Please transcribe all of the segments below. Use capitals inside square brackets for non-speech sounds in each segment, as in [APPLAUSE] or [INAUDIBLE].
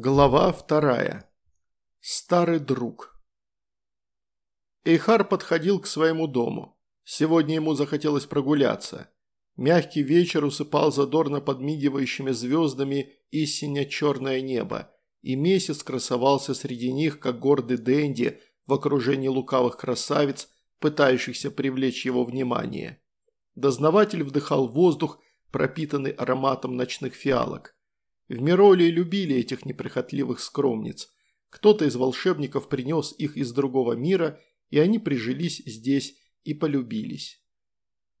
Глава вторая. Старый друг. Эйхар подходил к своему дому. Сегодня ему захотелось прогуляться. Мягкий вечер усыпал задорно подмигивающими звездами и сине-черное небо, и месяц красовался среди них, как гордый Дэнди в окружении лукавых красавиц, пытающихся привлечь его внимание. Дознаватель вдыхал воздух, пропитанный ароматом ночных фиалок. В Миролии любили этих неприхотливых скромниц. Кто-то из волшебников принес их из другого мира, и они прижились здесь и полюбились.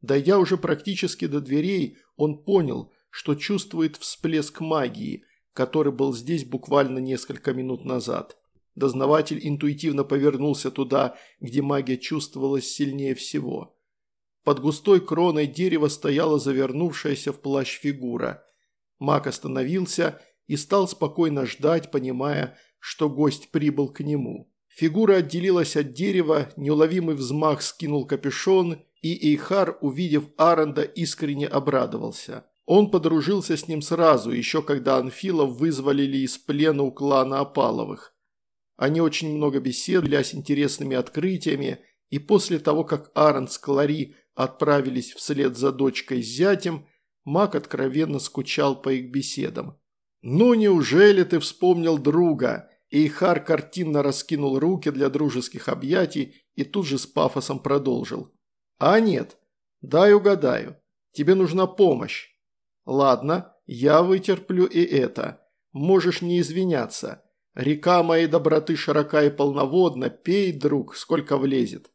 Дойдя уже практически до дверей, он понял, что чувствует всплеск магии, который был здесь буквально несколько минут назад. Дознаватель интуитивно повернулся туда, где магия чувствовалась сильнее всего. Под густой кроной дерева стояла завернувшаяся в плащ фигура. Маг остановился и стал спокойно ждать, понимая, что гость прибыл к нему. Фигура отделилась от дерева, неуловимый взмах скинул капюшон, и Эйхар, увидев Аренда, искренне обрадовался. Он подружился с ним сразу, еще когда Анфилов вызволили из плена у клана Опаловых. Они очень много беседовали с интересными открытиями, и после того, как Арен с Клари отправились вслед за дочкой с зятем, Мак откровенно скучал по их беседам. «Ну неужели ты вспомнил друга?» Эйхар картинно раскинул руки для дружеских объятий и тут же с пафосом продолжил. «А нет, дай угадаю, тебе нужна помощь. Ладно, я вытерплю и это. Можешь не извиняться. Река моей доброты широка и полноводна, пей, друг, сколько влезет.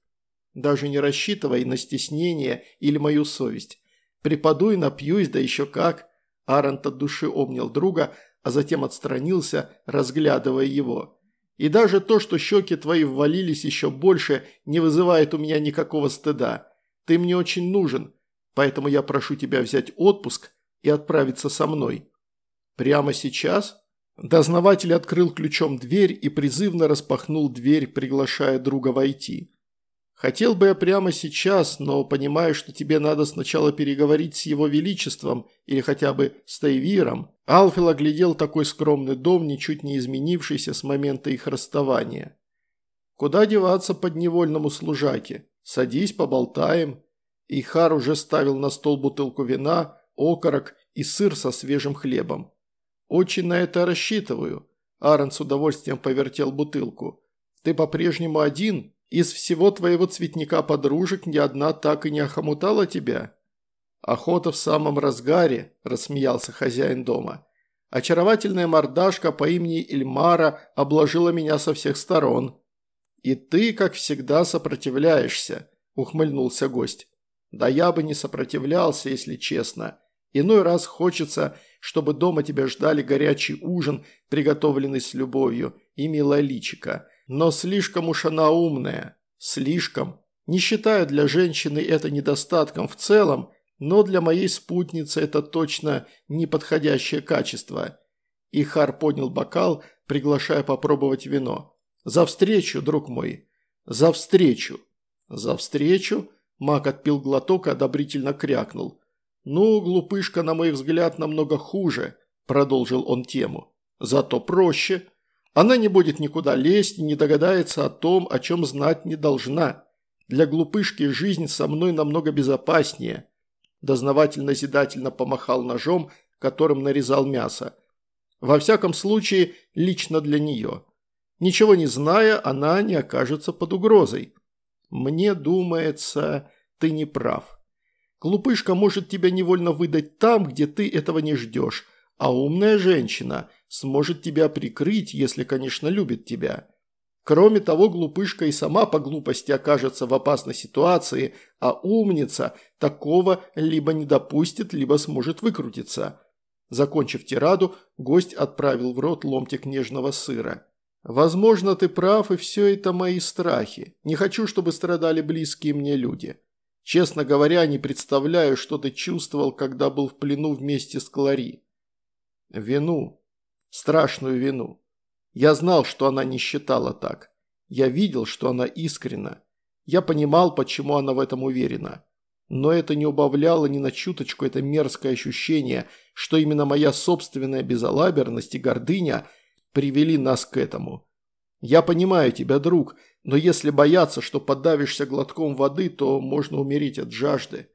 Даже не рассчитывай на стеснение или мою совесть. Припаду и напьюсь, да еще как». Арант от души обнял друга, а затем отстранился, разглядывая его. «И даже то, что щеки твои ввалились еще больше, не вызывает у меня никакого стыда. Ты мне очень нужен, поэтому я прошу тебя взять отпуск и отправиться со мной». «Прямо сейчас?» Дознаватель открыл ключом дверь и призывно распахнул дверь, приглашая друга войти. Хотел бы я прямо сейчас, но понимаю, что тебе надо сначала переговорить с его величеством или хотя бы с Тайвиром. Алфил оглядел такой скромный дом, ничуть не изменившийся с момента их расставания. Куда деваться подневольному служаке? Садись, поболтаем. Ихар уже ставил на стол бутылку вина, окорок и сыр со свежим хлебом. Очень на это рассчитываю. Аарон с удовольствием повертел бутылку. Ты по-прежнему один? Из всего твоего цветника подружек ни одна так и не охомутала тебя?» «Охота в самом разгаре», – рассмеялся хозяин дома. «Очаровательная мордашка по имени Эльмара обложила меня со всех сторон». «И ты, как всегда, сопротивляешься», – ухмыльнулся гость. «Да я бы не сопротивлялся, если честно. Иной раз хочется, чтобы дома тебя ждали горячий ужин, приготовленный с любовью, и милая личика. Но слишком уж она умная. Слишком. Не считаю для женщины это недостатком в целом, но для моей спутницы это точно неподходящее качество. Ихар поднял бокал, приглашая попробовать вино. «За встречу, друг мой! За встречу!» «За встречу?» Мак отпил глоток и одобрительно крякнул. «Ну, глупышка, на мой взгляд, намного хуже», – продолжил он тему. «Зато проще. Она не будет никуда лезть и не догадается о том, о чем знать не должна. Для глупышки жизнь со мной намного безопаснее. Дознаватель назидательно помахал ножом, которым нарезал мясо. Во всяком случае, лично для нее. Ничего не зная, она не окажется под угрозой. Мне думается, ты не прав. Глупышка может тебя невольно выдать там, где ты этого не ждешь, а умная женщина сможет тебя прикрыть, если, конечно, любит тебя. Кроме того, глупышка и сама по глупости окажется в опасной ситуации, а умница такого либо не допустит, либо сможет выкрутиться. Закончив тираду, гость отправил в рот ломтик нежного сыра. «Возможно, ты прав, и все это мои страхи. Не хочу, чтобы страдали близкие мне люди. Честно говоря, не представляю, что ты чувствовал, когда был в плену вместе с Клари. Вину. Страшную вину. Я знал, что она не считала так. Я видел, что она искренна. Я понимал, почему она в этом уверена. Но это не убавляло ни на чуточку это мерзкое ощущение, что именно моя собственная безалаберность и гордыня привели нас к этому. Я понимаю тебя, друг, но если бояться, что подавишься глотком воды, то можно умереть от жажды.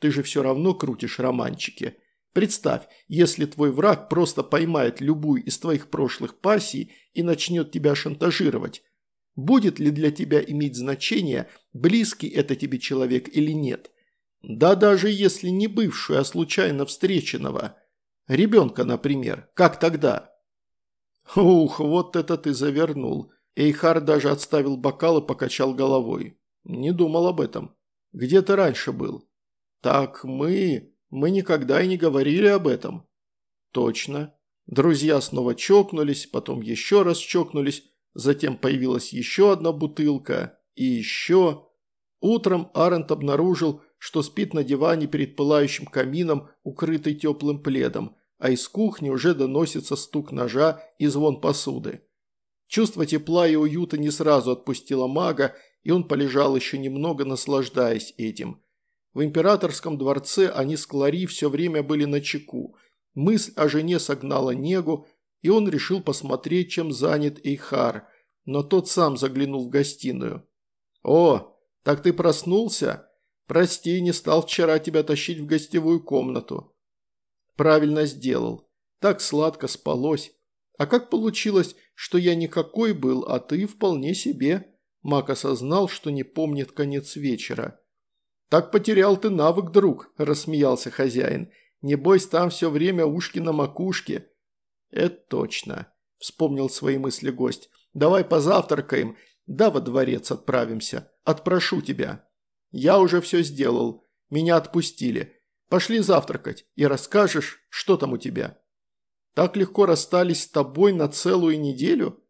Ты же все равно крутишь романчики. Представь, если твой враг просто поймает любую из твоих прошлых пассий и начнет тебя шантажировать. Будет ли для тебя иметь значение, близкий это тебе человек или нет? Да даже если не бывшую, а случайно встреченного. Ребенка, например. Как тогда? Ух, вот это ты завернул. Эйхар даже отставил бокал и покачал головой. Не думал об этом. Где ты раньше был? Так мы... Мы никогда и не говорили об этом. Точно. Друзья снова чокнулись, потом еще раз чокнулись, затем появилась еще одна бутылка и еще... Утром Арент обнаружил, что спит на диване перед пылающим камином, укрытый теплым пледом, а из кухни уже доносится стук ножа и звон посуды. Чувство тепла и уюта не сразу отпустило мага, и он полежал еще немного, наслаждаясь этим. В императорском дворце они с Клари все время были на чеку. Мысль о жене согнала негу, и он решил посмотреть, чем занят Эйхар, но тот сам заглянул в гостиную. «О, так ты проснулся? Прости, не стал вчера тебя тащить в гостевую комнату». «Правильно сделал. Так сладко спалось. А как получилось, что я никакой был, а ты вполне себе?» Мак осознал, что не помнит конец вечера. «Так потерял ты навык, друг», – рассмеялся хозяин. «Небось, там все время ушки на макушке». «Это точно», – вспомнил свои мысли гость. «Давай позавтракаем, да во дворец отправимся. Отпрошу тебя». «Я уже все сделал. Меня отпустили. Пошли завтракать и расскажешь, что там у тебя». «Так легко расстались с тобой на целую неделю?»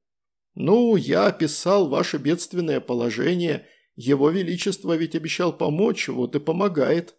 «Ну, я описал ваше бедственное положение», – его Величество ведь обещал помочь, вот и помогает.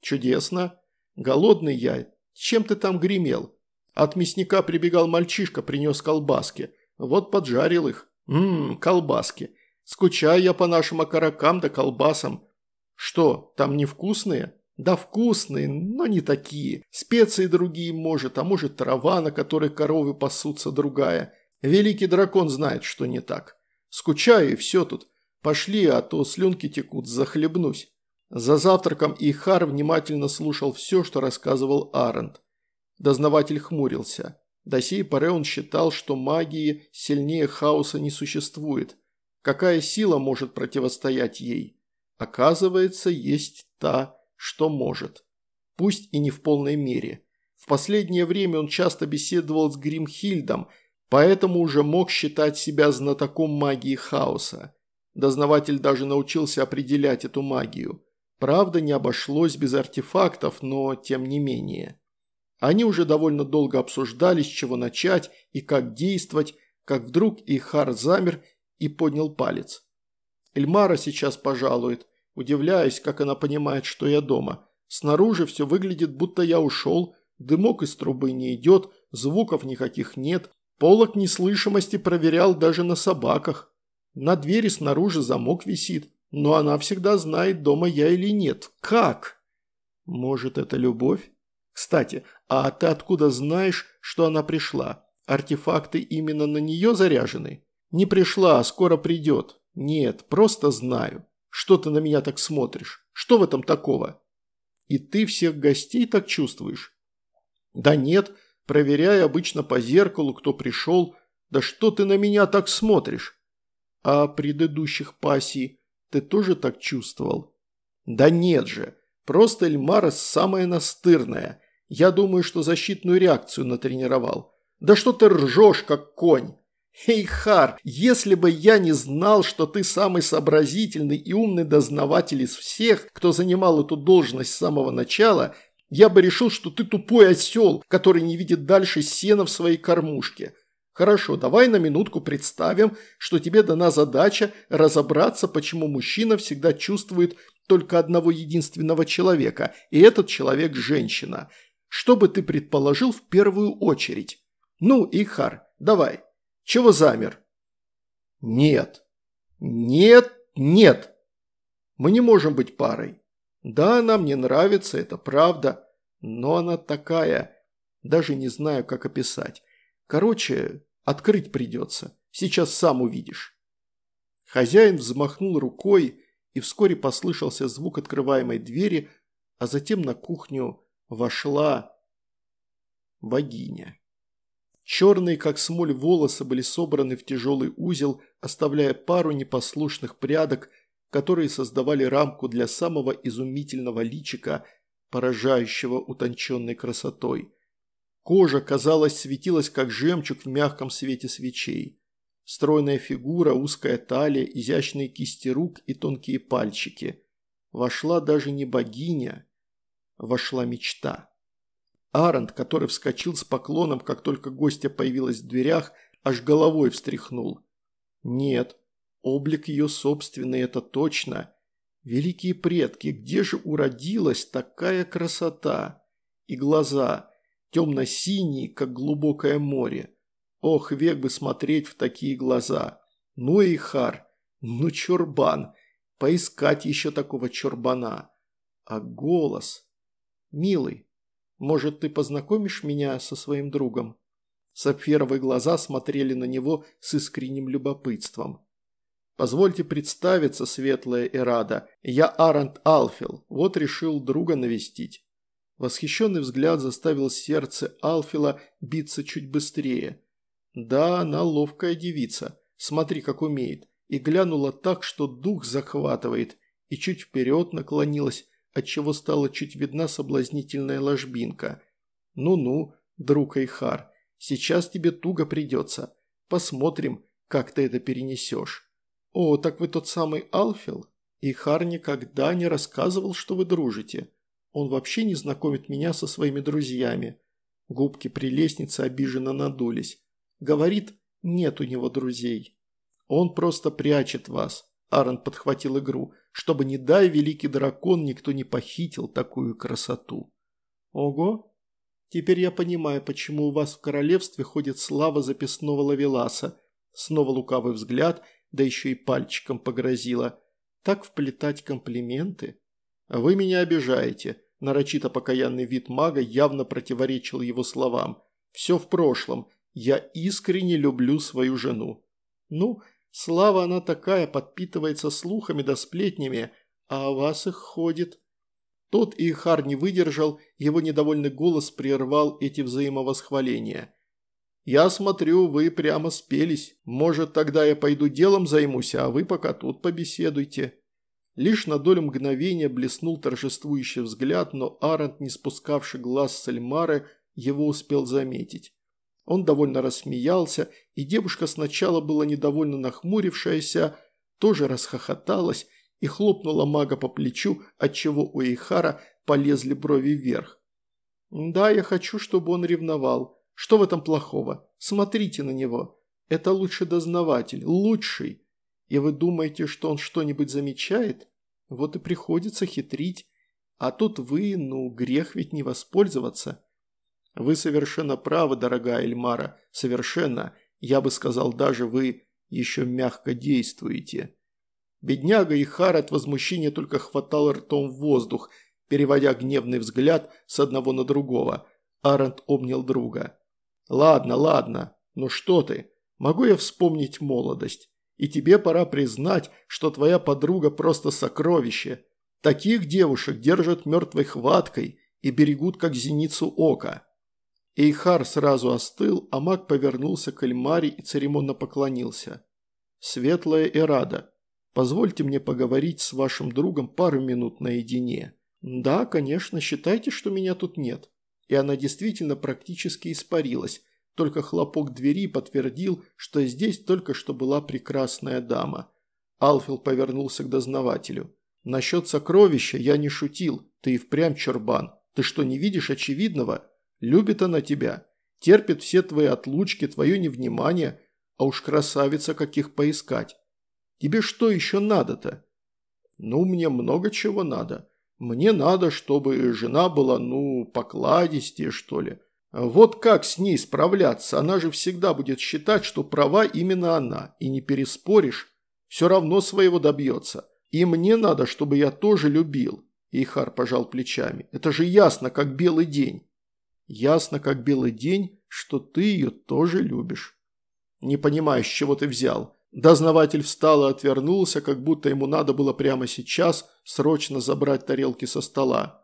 Чудесно. Голодный я. Чем ты там гремел? От мясника прибегал мальчишка, принес колбаски. Вот поджарил их. Ммм, колбаски. Скучаю я по нашим окорокам да колбасам. Что, там невкусные? Да вкусные, но не такие. Специи другие может, а может трава, на которой коровы пасутся другая. Великий дракон знает, что не так. Скучаю и все тут. Пошли, а то слюнки текут, захлебнусь». За завтраком Ихар внимательно слушал все, что рассказывал Арент. Дознаватель хмурился. До сей поры он считал, что магии сильнее хаоса не существует. Какая сила может противостоять ей? Оказывается, есть та, что может. Пусть и не в полной мере. В последнее время он часто беседовал с Гримхильдом, поэтому уже мог считать себя знатоком магии хаоса. Дознаватель даже научился определять эту магию. Правда, не обошлось без артефактов, но тем не менее. Они уже довольно долго обсуждали, с чего начать и как действовать, как вдруг Ихар замер и поднял палец. Эльмара сейчас пожалует. Удивляюсь, как она понимает, что я дома. Снаружи все выглядит, будто я ушел, дымок из трубы не идет, звуков никаких нет, полок неслышимости проверял даже на собаках. На двери снаружи замок висит, но она всегда знает, дома я или нет. Как? Может, это любовь? Кстати, а ты откуда знаешь, что она пришла? Артефакты именно на нее заряжены? Не пришла, а скоро придет. Нет, просто знаю. Что ты на меня так смотришь? Что в этом такого? И ты всех гостей так чувствуешь? Да нет, проверяю обычно по зеркалу, кто пришел. Да что ты на меня так смотришь? А предыдущих пассий ты тоже так чувствовал? Да нет же, просто Эльмара самая настырная. Я думаю, что защитную реакцию натренировал. Да что ты ржешь, как конь? Эй, Хар, если бы я не знал, что ты самый сообразительный и умный дознаватель из всех, кто занимал эту должность с самого начала, я бы решил, что ты тупой осел, который не видит дальше сена в своей кормушке. Хорошо, давай на минутку представим, что тебе дана задача разобраться, почему мужчина всегда чувствует только одного единственного человека, и этот человек – женщина. Что бы ты предположил в первую очередь? Ну, Ихар, давай. Чего замер? Нет. Нет, нет. Мы не можем быть парой. Да, она мне нравится, это правда, но она такая, даже не знаю, как описать. Короче, Открыть придется. Сейчас сам увидишь». Хозяин взмахнул рукой, и вскоре послышался звук открываемой двери, а затем на кухню вошла богиня. Черные, как смоль, волосы были собраны в тяжелый узел, оставляя пару непослушных прядок, которые создавали рамку для самого изумительного личика, поражающего утонченной красотой. Кожа, казалось, светилась, как жемчуг в мягком свете свечей. Стройная фигура, узкая талия, изящные кисти рук и тонкие пальчики. Вошла даже не богиня, вошла мечта. Арент, который вскочил с поклоном, как только гостья появилась в дверях, аж головой встряхнул. Нет, облик ее собственный, это точно. Великие предки, где же уродилась такая красота? И глаза, темно-синие, как глубокое море. Ох, век бы смотреть в такие глаза. Ну и хар, ну чурбан, поискать еще такого чурбана. А голос... Милый, может, ты познакомишь меня со своим другом?» Сапфировые глаза смотрели на него с искренним любопытством. «Позвольте представиться, светлая Эрада. Я Арант Алфил. Вот решил друга навестить». Восхищенный взгляд заставил сердце Алфила биться чуть быстрее. Да, она ловкая девица, смотри, как умеет, и глянула так, что дух захватывает, и чуть вперед наклонилась, отчего стала чуть видна соблазнительная ложбинка. «Ну-ну, друг Айхар, сейчас тебе туго придется. Посмотрим, как ты это перенесешь». «О, так вы тот самый Алфил?» Ихар никогда не рассказывал, что вы дружите. Он вообще не знакомит меня со своими друзьями. Губки при лестнице обиженно надулись. Говорит, нет у него друзей. Он просто прячет вас. Аарон подхватил игру, чтобы, не дай великий дракон, никто не похитил такую красоту. Ого! Теперь я понимаю, почему у вас в королевстве ходит слава записного лавеласа. Снова лукавый взгляд, да еще и пальчиком погрозила. Так вплетать комплименты? Вы меня обижаете. Нарочито покаянный вид мага явно противоречил его словам. Все в прошлом. Я искренне люблю свою жену. Ну, слава она такая, подпитывается слухами да сплетнями, а о вас их ходит. Тот Ихар не выдержал, его недовольный голос прервал эти взаимовосхваления. «Я смотрю, вы прямо спелись. Может, тогда я пойду делом займусь, а вы пока тут побеседуйте». Лишь на долю мгновения блеснул торжествующий взгляд, но Арент, не спускавший глаз с Эльмары, его успел заметить. Он довольно рассмеялся, и девушка сначала была недовольно нахмурившаяся, тоже расхохоталась и хлопнула мага по плечу, отчего у Эйхара полезли брови вверх. «Да, я хочу, чтобы он ревновал. Что в этом плохого? Смотрите на него. Это лучший дознаватель, лучший. И вы думаете, что он что-нибудь замечает? Вот и приходится хитрить. А тут вы, ну, грех ведь не воспользоваться». Вы совершенно правы, дорогая Эльмара, совершенно. Я бы сказал, даже вы еще мягко действуете. Бедняга Ихар от возмущения только хватал ртом в воздух, переводя гневный взгляд с одного на другого. Арент обнял друга. «Ладно, ладно, ну что ты? Могу я вспомнить молодость? И тебе пора признать, что твоя подруга просто сокровище. Таких девушек держат мертвой хваткой и берегут как зеницу ока. Эйхар сразу остыл, а маг повернулся к Эльмаре и церемонно поклонился. «Светлая Эрада, позвольте мне поговорить с вашим другом пару минут наедине». «Да, конечно, считайте, что меня тут нет». И она действительно практически испарилась, только хлопок двери подтвердил, что здесь только что была прекрасная дама. Алфил повернулся к дознавателю. «Насчет сокровища я не шутил, ты и впрямь чурбан. Ты что, не видишь очевидного?» Любит она тебя, терпит все твои отлучки, твое невнимание, а уж красавица каких поискать. Тебе что еще надо-то? Ну, мне много чего надо. Мне надо, чтобы жена была, ну, покладистее, что ли. Вот как с ней справляться? Она же всегда будет считать, что права именно она, и не переспоришь. Все равно своего добьется. И мне надо, чтобы я тоже любил. Ихар пожал плечами. Это же ясно, как белый день. Ясно, как белый день, что ты ее тоже любишь. «Не понимаю, с чего ты взял». Дознаватель встал и отвернулся, как будто ему надо было прямо сейчас срочно забрать тарелки со стола.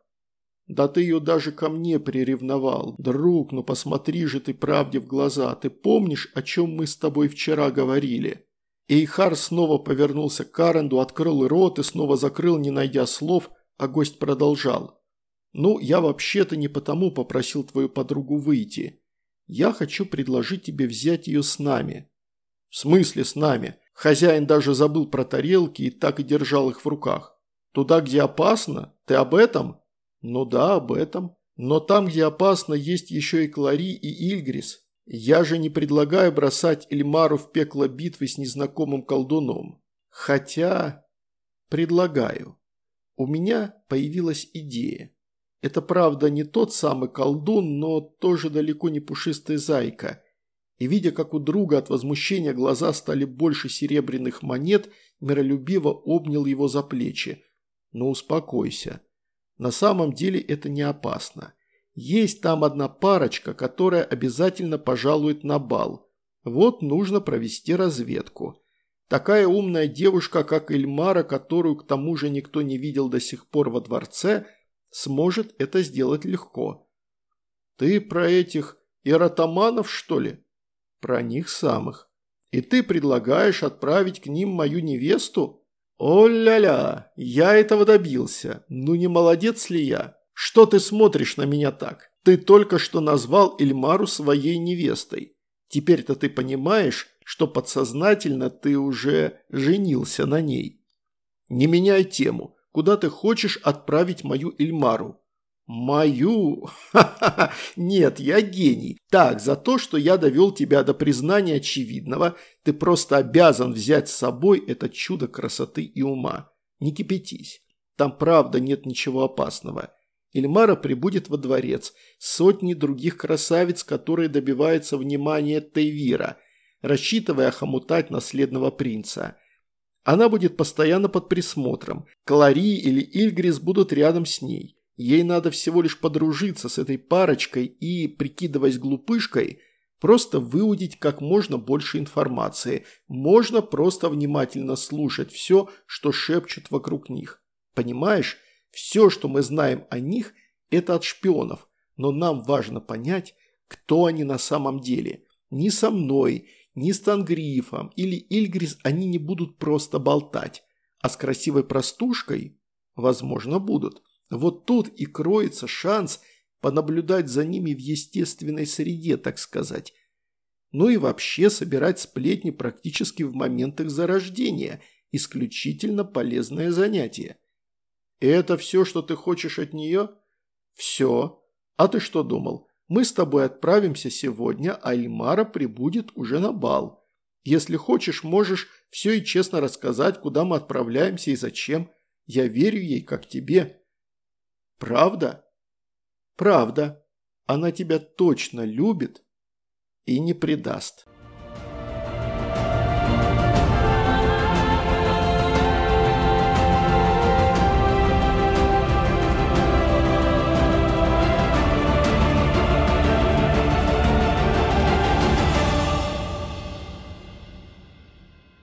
«Да ты ее даже ко мне приревновал. Друг, ну посмотри же ты правде в глаза. Ты помнишь, о чем мы с тобой вчера говорили?» Эйхар снова повернулся к Каренду, открыл рот и снова закрыл, не найдя слов, а гость продолжал. «Ну, я вообще-то не потому попросил твою подругу выйти. Я хочу предложить тебе взять ее с нами». «В смысле с нами? Хозяин даже забыл про тарелки и так и держал их в руках. Туда, где опасно? Ты об этом?» «Ну да, об этом. Но там, где опасно, есть еще и Клари и Ильгрис. Я же не предлагаю бросать Эльмару в пекло битвы с незнакомым колдуном. Хотя... предлагаю. У меня появилась идея. Это, правда, не тот самый колдун, но тоже далеко не пушистая зайка. И видя, как у друга от возмущения глаза стали больше серебряных монет, миролюбиво обнял его за плечи. «Ну, успокойся. На самом деле это не опасно. Есть там одна парочка, которая обязательно пожалует на бал. Вот нужно провести разведку. Такая умная девушка, как Эльмара, которую к тому же никто не видел до сих пор во дворце, сможет это сделать легко. Ты про этих эротоманов, что ли? Про них самых. И ты предлагаешь отправить к ним мою невесту? «О-ля-ля, я этого добился. Ну не молодец ли я? Что ты смотришь на меня так? Ты только что назвал Эльмару своей невестой. Теперь-то ты понимаешь, что подсознательно ты уже женился на ней. Не меняй тему. Куда ты хочешь отправить мою Эльмару? «Мою? [LAUGHS] Нет, я гений. Так, за то, что я довел тебя до признания очевидного, ты просто обязан взять с собой это чудо красоты и ума. Не кипятись. Там правда нет ничего опасного. Ильмара прибудет во дворец, сотни других красавиц, которые добиваются внимания Тейвира, рассчитывая охомутать наследного принца. Она будет постоянно под присмотром. Клари или Ильгрис будут рядом с ней». Ей надо всего лишь подружиться с этой парочкой и, прикидываясь глупышкой, просто выудить как можно больше информации. Можно просто внимательно слушать все, что шепчут вокруг них. Понимаешь, все, что мы знаем о них, это от шпионов, но нам важно понять, кто они на самом деле. Ни со мной, ни с Тангрифом или Ильгрис они не будут просто болтать, а с красивой простушкой, возможно, будут. Вот тут и кроется шанс понаблюдать за ними в естественной среде, так сказать. Ну и вообще собирать сплетни практически в момент их зарождения – исключительно полезное занятие. Это все, что ты хочешь от нее? Все. А ты что думал? Мы с тобой отправимся сегодня, а Эльмара прибудет уже на бал. Если хочешь, можешь все и честно рассказать, куда мы отправляемся и зачем. Я верю ей, как тебе. Правда? Правда. Она тебя точно любит и не предаст.